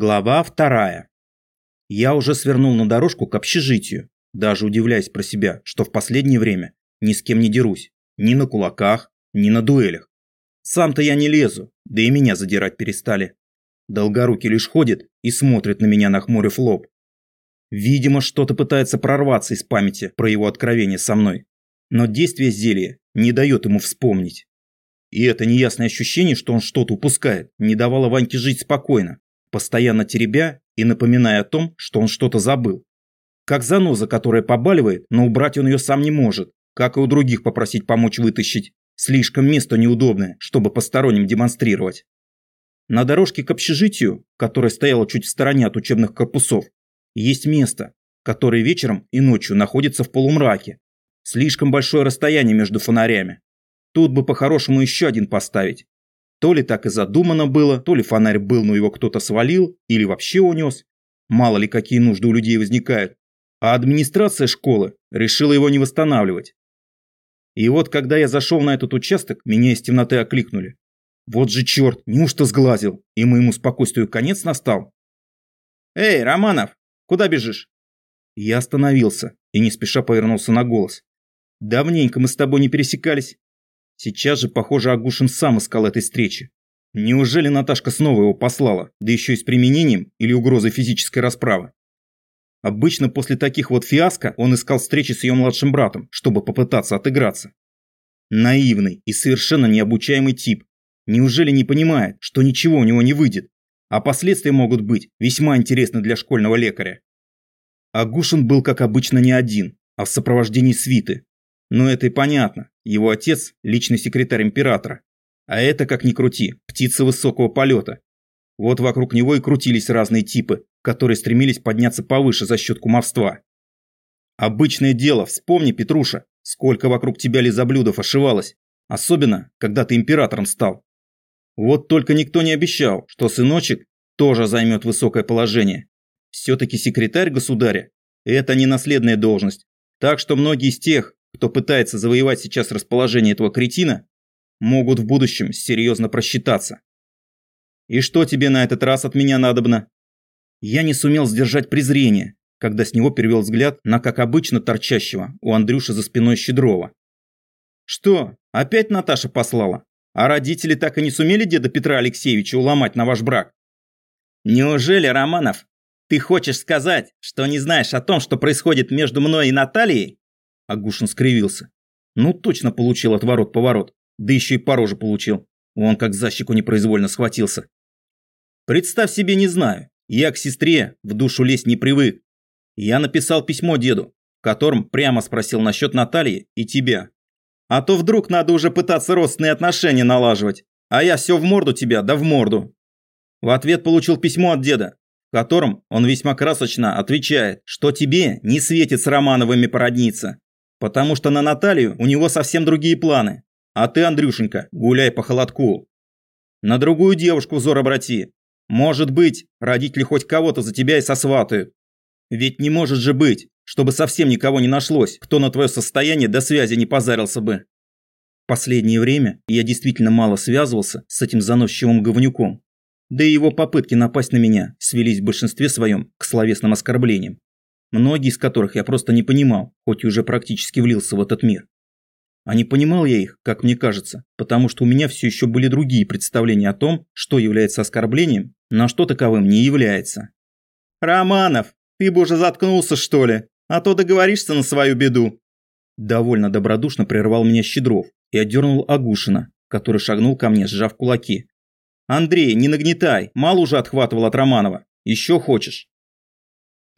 Глава вторая. Я уже свернул на дорожку к общежитию, даже удивляясь про себя, что в последнее время ни с кем не дерусь, ни на кулаках, ни на дуэлях. Сам-то я не лезу, да и меня задирать перестали. Долгорукий лишь ходит и смотрит на меня, нахмурив лоб. Видимо, что-то пытается прорваться из памяти про его откровение со мной. Но действие зелья не дает ему вспомнить. И это неясное ощущение, что он что-то упускает, не давало Ваньке жить спокойно постоянно теребя и напоминая о том, что он что-то забыл. Как заноза, которая побаливает, но убрать он ее сам не может, как и у других попросить помочь вытащить. Слишком место неудобное, чтобы посторонним демонстрировать. На дорожке к общежитию, которая стояла чуть в стороне от учебных корпусов, есть место, которое вечером и ночью находится в полумраке. Слишком большое расстояние между фонарями. Тут бы по-хорошему еще один поставить, то ли так и задумано было, то ли фонарь был, но его кто-то свалил или вообще унес. Мало ли какие нужды у людей возникают. А администрация школы решила его не восстанавливать. И вот когда я зашел на этот участок, меня из темноты окликнули. Вот же черт, неужто сглазил, и моему спокойствию конец настал? «Эй, Романов, куда бежишь?» Я остановился и не спеша повернулся на голос. «Давненько мы с тобой не пересекались. Сейчас же, похоже, Агушин сам искал этой встречи. Неужели Наташка снова его послала, да еще и с применением или угрозой физической расправы? Обычно после таких вот фиаско он искал встречи с ее младшим братом, чтобы попытаться отыграться. Наивный и совершенно необучаемый тип. Неужели не понимает, что ничего у него не выйдет, а последствия могут быть весьма интересны для школьного лекаря? Агушин был, как обычно, не один, а в сопровождении свиты. Но это и понятно. Его отец – личный секретарь императора. А это, как ни крути, птица высокого полета. Вот вокруг него и крутились разные типы, которые стремились подняться повыше за счет кумовства. Обычное дело, вспомни, Петруша, сколько вокруг тебя лизоблюдов ошивалось. Особенно, когда ты императором стал. Вот только никто не обещал, что сыночек тоже займет высокое положение. Все-таки секретарь государя – это не наследная должность. Так что многие из тех, кто пытается завоевать сейчас расположение этого кретина, могут в будущем серьезно просчитаться. И что тебе на этот раз от меня надобно? Я не сумел сдержать презрение, когда с него перевел взгляд на, как обычно, торчащего у Андрюши за спиной Щедрова. Что, опять Наташа послала? А родители так и не сумели деда Петра Алексеевича уломать на ваш брак? Неужели, Романов, ты хочешь сказать, что не знаешь о том, что происходит между мной и Натальей? Агушин скривился. Ну, точно получил отворот-поворот. Да еще и по роже получил. Он как за щеку непроизвольно схватился. Представь себе, не знаю. Я к сестре в душу лезть не привык. Я написал письмо деду, в котором прямо спросил насчет Натальи и тебя. А то вдруг надо уже пытаться родственные отношения налаживать. А я все в морду тебя, да в морду. В ответ получил письмо от деда, в котором он весьма красочно отвечает, что тебе не светит с Романовыми породниться. Потому что на Наталью у него совсем другие планы. А ты, Андрюшенька, гуляй по холодку. На другую девушку взор обрати. Может быть, родители хоть кого-то за тебя и сосватают. Ведь не может же быть, чтобы совсем никого не нашлось, кто на твое состояние до связи не позарился бы. Последнее время я действительно мало связывался с этим заносчивым говнюком. Да и его попытки напасть на меня свелись в большинстве своем к словесным оскорблениям многие из которых я просто не понимал, хоть и уже практически влился в этот мир. А не понимал я их, как мне кажется, потому что у меня все еще были другие представления о том, что является оскорблением, на что таковым не является. «Романов, ты бы уже заткнулся, что ли? А то договоришься на свою беду!» Довольно добродушно прервал меня Щедров и отдернул Агушина, который шагнул ко мне, сжав кулаки. «Андрей, не нагнетай, мало уже отхватывал от Романова. Еще хочешь?»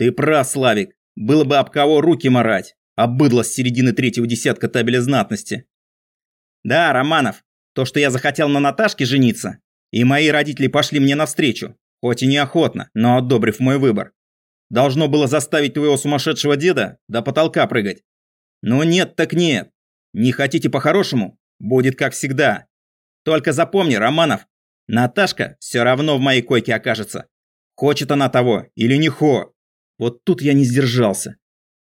Ты прав, Славик. Было бы об кого руки марать. А быдло с середины третьего десятка табеля знатности. Да, Романов, то, что я захотел на Наташке жениться, и мои родители пошли мне навстречу, хоть и неохотно, но одобрив мой выбор. Должно было заставить твоего сумасшедшего деда до потолка прыгать. Но нет так нет. Не хотите по-хорошему? Будет как всегда. Только запомни, Романов, Наташка все равно в моей койке окажется. Хочет она того или не хо. Вот тут я не сдержался.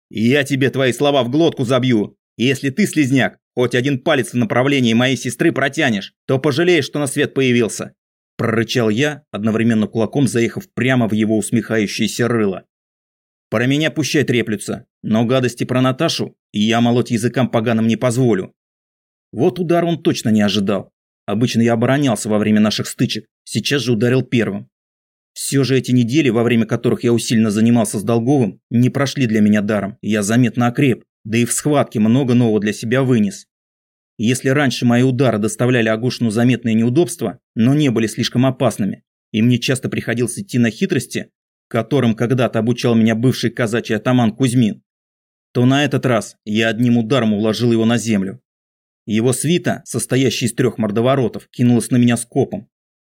«Я тебе твои слова в глотку забью. Если ты, слезняк, хоть один палец в направлении моей сестры протянешь, то пожалеешь, что на свет появился. Прорычал я, одновременно кулаком заехав прямо в его усмехающееся рыло. Про меня пущай треплются, но гадости про Наташу я молоть языкам поганым не позволю. Вот удар он точно не ожидал. Обычно я оборонялся во время наших стычек, сейчас же ударил первым. Все же эти недели, во время которых я усиленно занимался с Долговым, не прошли для меня даром, я заметно окреп, да и в схватке много нового для себя вынес. Если раньше мои удары доставляли Агушину заметные неудобства, но не были слишком опасными, и мне часто приходилось идти на хитрости, которым когда-то обучал меня бывший казачий атаман Кузьмин, то на этот раз я одним ударом уложил его на землю. Его свита, состоящая из трех мордоворотов, кинулась на меня скопом.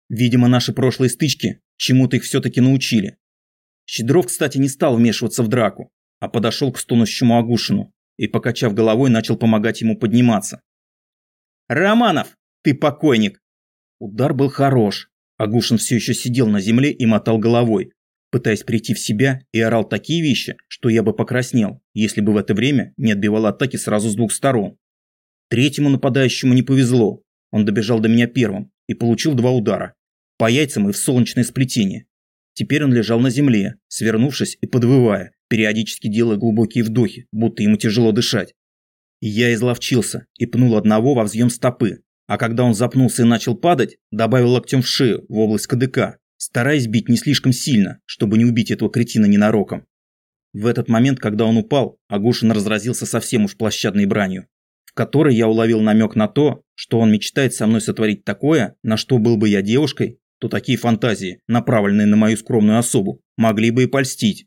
Видимо, наши прошлые стычки чему-то их все-таки научили. Щедров, кстати, не стал вмешиваться в драку, а подошел к стонущему Агушину и, покачав головой, начал помогать ему подниматься. «Романов, ты покойник!» Удар был хорош. Агушин все еще сидел на земле и мотал головой, пытаясь прийти в себя и орал такие вещи, что я бы покраснел, если бы в это время не отбивал атаки сразу с двух сторон. Третьему нападающему не повезло. Он добежал до меня первым и получил два удара. По яйцам и в солнечное сплетение. Теперь он лежал на земле, свернувшись и подвывая, периодически делая глубокие вдохи, будто ему тяжело дышать. Я изловчился и пнул одного во взъем стопы, а когда он запнулся и начал падать, добавил локтем в шею, в область КДК, стараясь бить не слишком сильно, чтобы не убить этого кретина ненароком. В этот момент, когда он упал, Агушин разразился совсем уж площадной бранью, в которой я уловил намек на то, что он мечтает со мной сотворить такое, на что был бы я девушкой, то такие фантазии, направленные на мою скромную особу, могли бы и польстить.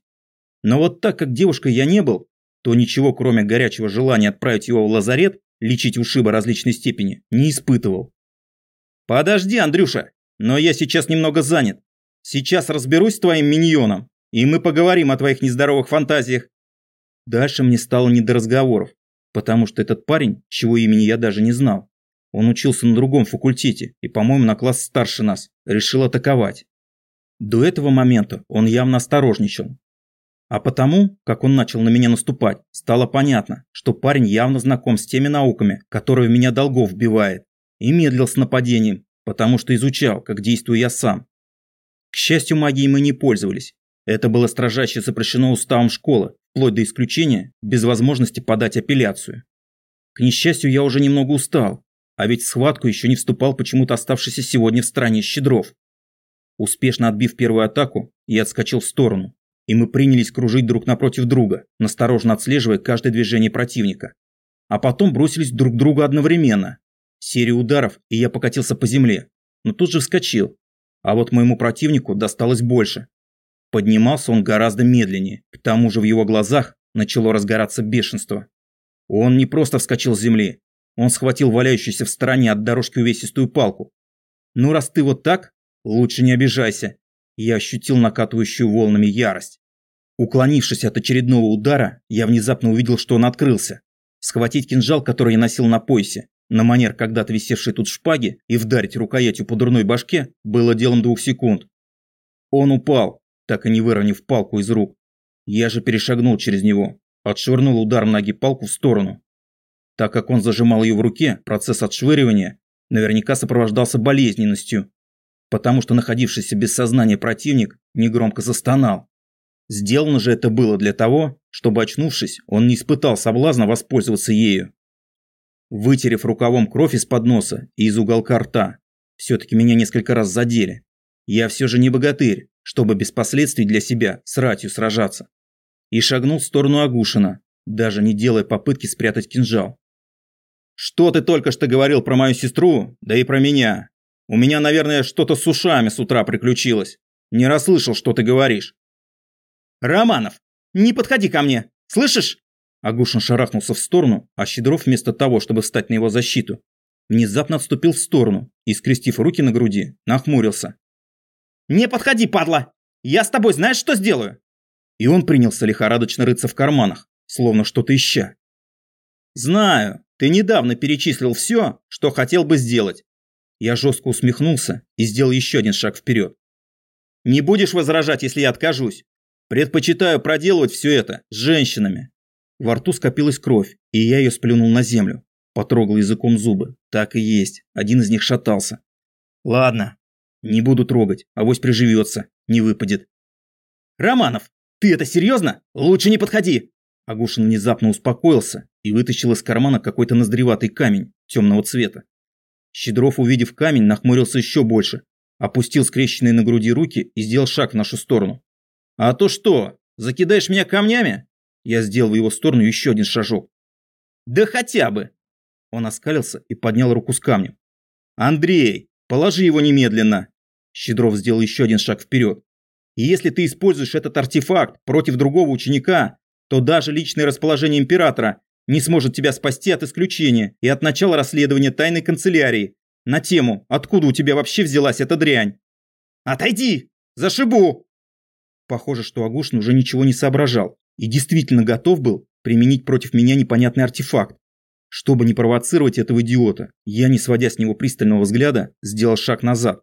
Но вот так как девушкой я не был, то ничего кроме горячего желания отправить его в лазарет, лечить ушибы различной степени, не испытывал. «Подожди, Андрюша, но я сейчас немного занят. Сейчас разберусь с твоим миньоном, и мы поговорим о твоих нездоровых фантазиях». Дальше мне стало не до разговоров, потому что этот парень, чего имени я даже не знал, он учился на другом факультете и, по-моему, на класс старше нас, решил атаковать. До этого момента он явно осторожничал, а потому, как он начал на меня наступать, стало понятно, что парень явно знаком с теми науками, которые в меня долгов вбивает, и медлил с нападением, потому что изучал, как действую я сам. К счастью, магией мы не пользовались. Это было строжаще запрещено уставом школы, вплоть до исключения, без возможности подать апелляцию. К несчастью, я уже немного устал, а ведь в схватку еще не вступал почему-то оставшийся сегодня в стране Щедров. Успешно отбив первую атаку, я отскочил в сторону, и мы принялись кружить друг напротив друга, насторожно отслеживая каждое движение противника. А потом бросились друг к другу одновременно. Серия ударов, и я покатился по земле, но тут же вскочил. А вот моему противнику досталось больше. Поднимался он гораздо медленнее, к тому же в его глазах начало разгораться бешенство. Он не просто вскочил с земли, он схватил валяющуюся в стороне от дорожки увесистую палку. «Ну раз ты вот так, лучше не обижайся». Я ощутил накатывающую волнами ярость. Уклонившись от очередного удара, я внезапно увидел, что он открылся. Схватить кинжал, который я носил на поясе, на манер когда-то висевшей тут шпаги, и вдарить рукоятью по дурной башке, было делом двух секунд. Он упал, так и не выровняв палку из рук. Я же перешагнул через него, отшвырнул ударом ноги палку в сторону. Так как он зажимал ее в руке, процесс отшвыривания наверняка сопровождался болезненностью, потому что находившийся без сознания противник негромко застонал. Сделано же это было для того, чтобы, очнувшись, он не испытал соблазна воспользоваться ею. Вытерев рукавом кровь из-под носа и из уголка рта, все-таки меня несколько раз задели. Я все же не богатырь, чтобы без последствий для себя с ратью сражаться. И шагнул в сторону Агушина, даже не делая попытки спрятать кинжал. «Что ты только что говорил про мою сестру, да и про меня? У меня, наверное, что-то с ушами с утра приключилось. Не расслышал, что ты говоришь». «Романов, не подходи ко мне, слышишь?» Агушин шарахнулся в сторону, а Щедров вместо того, чтобы встать на его защиту, внезапно отступил в сторону и, скрестив руки на груди, нахмурился. «Не подходи, падла! Я с тобой знаешь, что сделаю?» И он принялся лихорадочно рыться в карманах, словно что-то ища. «Знаю, ты недавно перечислил все, что хотел бы сделать». Я жестко усмехнулся и сделал еще один шаг вперед. «Не будешь возражать, если я откажусь? Предпочитаю проделывать все это с женщинами. Во рту скопилась кровь, и я ее сплюнул на землю. Потрогал языком зубы. Так и есть. Один из них шатался. Ладно. Не буду трогать, авось приживется, не выпадет. Романов, ты это серьезно? Лучше не подходи. Агушин внезапно успокоился и вытащил из кармана какой-то ноздреватый камень темного цвета. Щедров, увидев камень, нахмурился еще больше, опустил скрещенные на груди руки и сделал шаг в нашу сторону. «А то что, закидаешь меня камнями?» Я сделал в его сторону еще один шажок. «Да хотя бы!» Он оскалился и поднял руку с камнем. «Андрей, положи его немедленно!» Щедров сделал еще один шаг вперед. «И если ты используешь этот артефакт против другого ученика, то даже личное расположение императора не сможет тебя спасти от исключения и от начала расследования тайной канцелярии на тему «Откуда у тебя вообще взялась эта дрянь?» «Отойди! Зашибу!» Похоже, что Агушин уже ничего не соображал и действительно готов был применить против меня непонятный артефакт. Чтобы не провоцировать этого идиота, я, не сводя с него пристального взгляда, сделал шаг назад.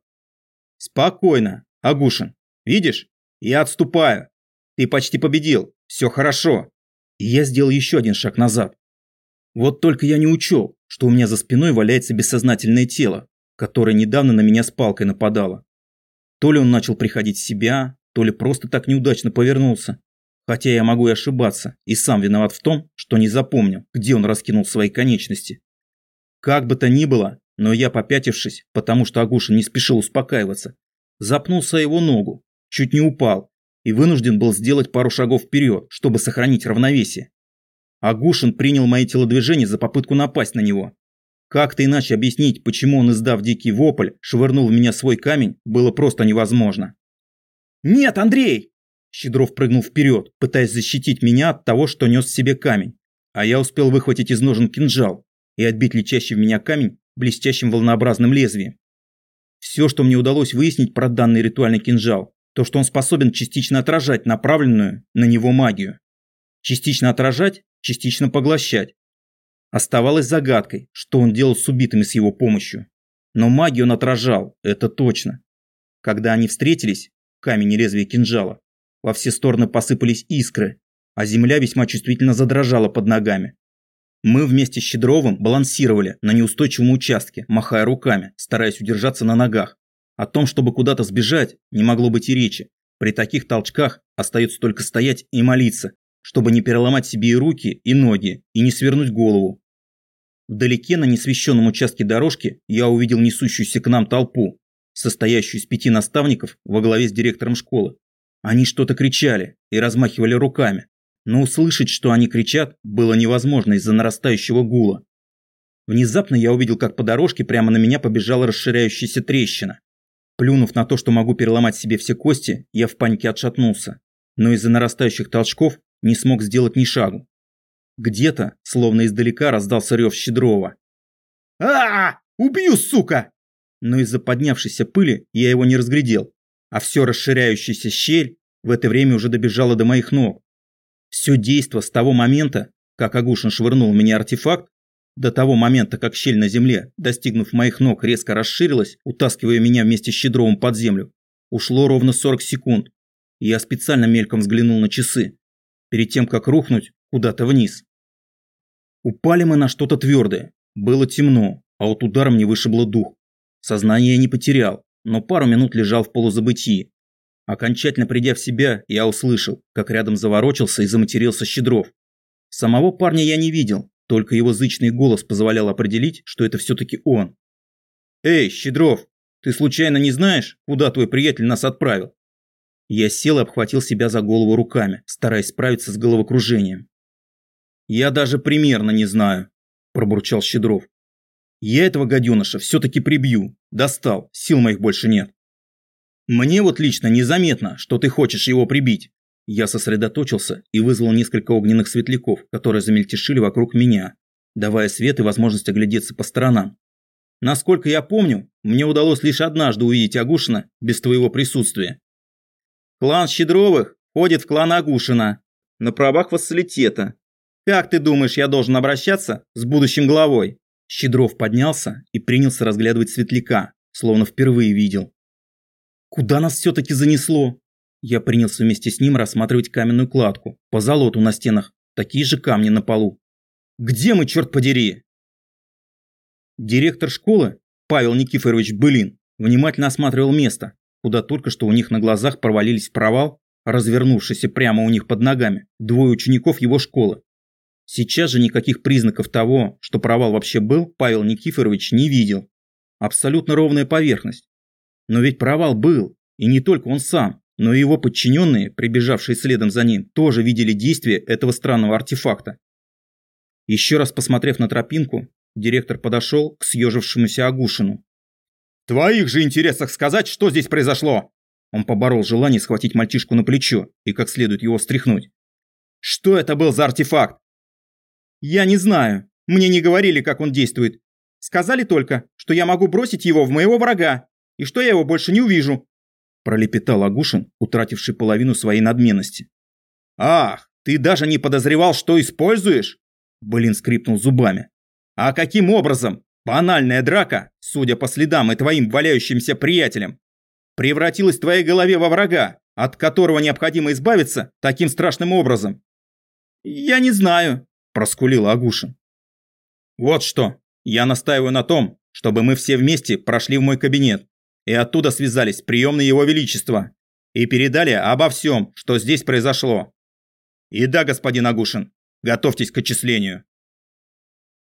«Спокойно, Агушин. Видишь? Я отступаю. Ты почти победил. Все хорошо и я сделал еще один шаг назад. Вот только я не учел, что у меня за спиной валяется бессознательное тело, которое недавно на меня с палкой нападало. То ли он начал приходить в себя, то ли просто так неудачно повернулся. Хотя я могу и ошибаться, и сам виноват в том, что не запомнил, где он раскинул свои конечности. Как бы то ни было, но я, попятившись, потому что Агушин не спешил успокаиваться, запнулся его ногу, чуть не упал и вынужден был сделать пару шагов вперед, чтобы сохранить равновесие. Агушин принял мои телодвижения за попытку напасть на него. Как-то иначе объяснить, почему он, издав дикий вопль, швырнул в меня свой камень, было просто невозможно. «Нет, Андрей!» Щедров прыгнул вперед, пытаясь защитить меня от того, что нес в себе камень. А я успел выхватить из ножен кинжал и отбить летящий в меня камень блестящим волнообразным лезвием. Все, что мне удалось выяснить про данный ритуальный кинжал, то, что он способен частично отражать направленную на него магию. Частично отражать, частично поглощать. Оставалось загадкой, что он делал с убитыми с его помощью. Но магию он отражал, это точно. Когда они встретились, камень и лезвие кинжала, во все стороны посыпались искры, а земля весьма чувствительно задрожала под ногами. Мы вместе с Щедровым балансировали на неустойчивом участке, махая руками, стараясь удержаться на ногах. О том, чтобы куда-то сбежать, не могло быть и речи. При таких толчках остается только стоять и молиться, чтобы не переломать себе и руки, и ноги, и не свернуть голову. Вдалеке на несвещенном участке дорожки я увидел несущуюся к нам толпу, состоящую из пяти наставников во главе с директором школы. Они что-то кричали и размахивали руками, но услышать, что они кричат, было невозможно из-за нарастающего гула. Внезапно я увидел, как по дорожке прямо на меня побежала расширяющаяся трещина. Плюнув на то, что могу переломать себе все кости, я в панике отшатнулся, но из-за нарастающих толчков не смог сделать ни шагу. Где-то, словно издалека, раздался рев Щедрова. а, -а, Убью, сука!» Но из-за поднявшейся пыли я его не разглядел, а все расширяющаяся щель в это время уже добежала до моих ног. Все действо с того момента, как Агушин швырнул в меня артефакт, до того момента, как щель на земле, достигнув моих ног, резко расширилась, утаскивая меня вместе с Щедровым под землю, ушло ровно 40 секунд. Я специально мельком взглянул на часы, перед тем, как рухнуть куда-то вниз. Упали мы на что-то твердое. Было темно, а от удара мне вышибло дух. Сознание я не потерял, но пару минут лежал в полузабытии. Окончательно придя в себя, я услышал, как рядом заворочился и заматерился Щедров. Самого парня я не видел, только его зычный голос позволял определить, что это все-таки он. «Эй, Щедров, ты случайно не знаешь, куда твой приятель нас отправил?» Я сел и обхватил себя за голову руками, стараясь справиться с головокружением. «Я даже примерно не знаю», – пробурчал Щедров. «Я этого гаденыша все-таки прибью. Достал, сил моих больше нет». «Мне вот лично незаметно, что ты хочешь его прибить. Я сосредоточился и вызвал несколько огненных светляков, которые замельтешили вокруг меня, давая свет и возможность оглядеться по сторонам. Насколько я помню, мне удалось лишь однажды увидеть Агушина без твоего присутствия. Клан Щедровых ходит в клан Агушина на правах вассалитета. Как ты думаешь, я должен обращаться с будущим главой? Щедров поднялся и принялся разглядывать светляка, словно впервые видел. Куда нас все-таки занесло? Я принялся вместе с ним рассматривать каменную кладку, по золоту на стенах, такие же камни на полу. Где мы, черт подери? Директор школы, Павел Никифорович Былин, внимательно осматривал место, куда только что у них на глазах провалились провал, развернувшийся прямо у них под ногами, двое учеников его школы. Сейчас же никаких признаков того, что провал вообще был, Павел Никифорович не видел. Абсолютно ровная поверхность. Но ведь провал был, и не только он сам, но и его подчиненные, прибежавшие следом за ним, тоже видели действие этого странного артефакта. Еще раз посмотрев на тропинку, директор подошел к съежившемуся Агушину. «В твоих же интересах сказать, что здесь произошло!» Он поборол желание схватить мальчишку на плечо и как следует его встряхнуть. «Что это был за артефакт?» «Я не знаю. Мне не говорили, как он действует. Сказали только, что я могу бросить его в моего врага, и что я его больше не увижу», пролепетал Агушин, утративший половину своей надменности. «Ах, ты даже не подозревал, что используешь?» Блин скрипнул зубами. «А каким образом? Банальная драка, судя по следам и твоим валяющимся приятелям, превратилась в твоей голове во врага, от которого необходимо избавиться таким страшным образом?» «Я не знаю», – проскулил Агушин. «Вот что, я настаиваю на том, чтобы мы все вместе прошли в мой кабинет и оттуда связались с приемной его величества и передали обо всем, что здесь произошло. И да, господин Агушин, готовьтесь к отчислению.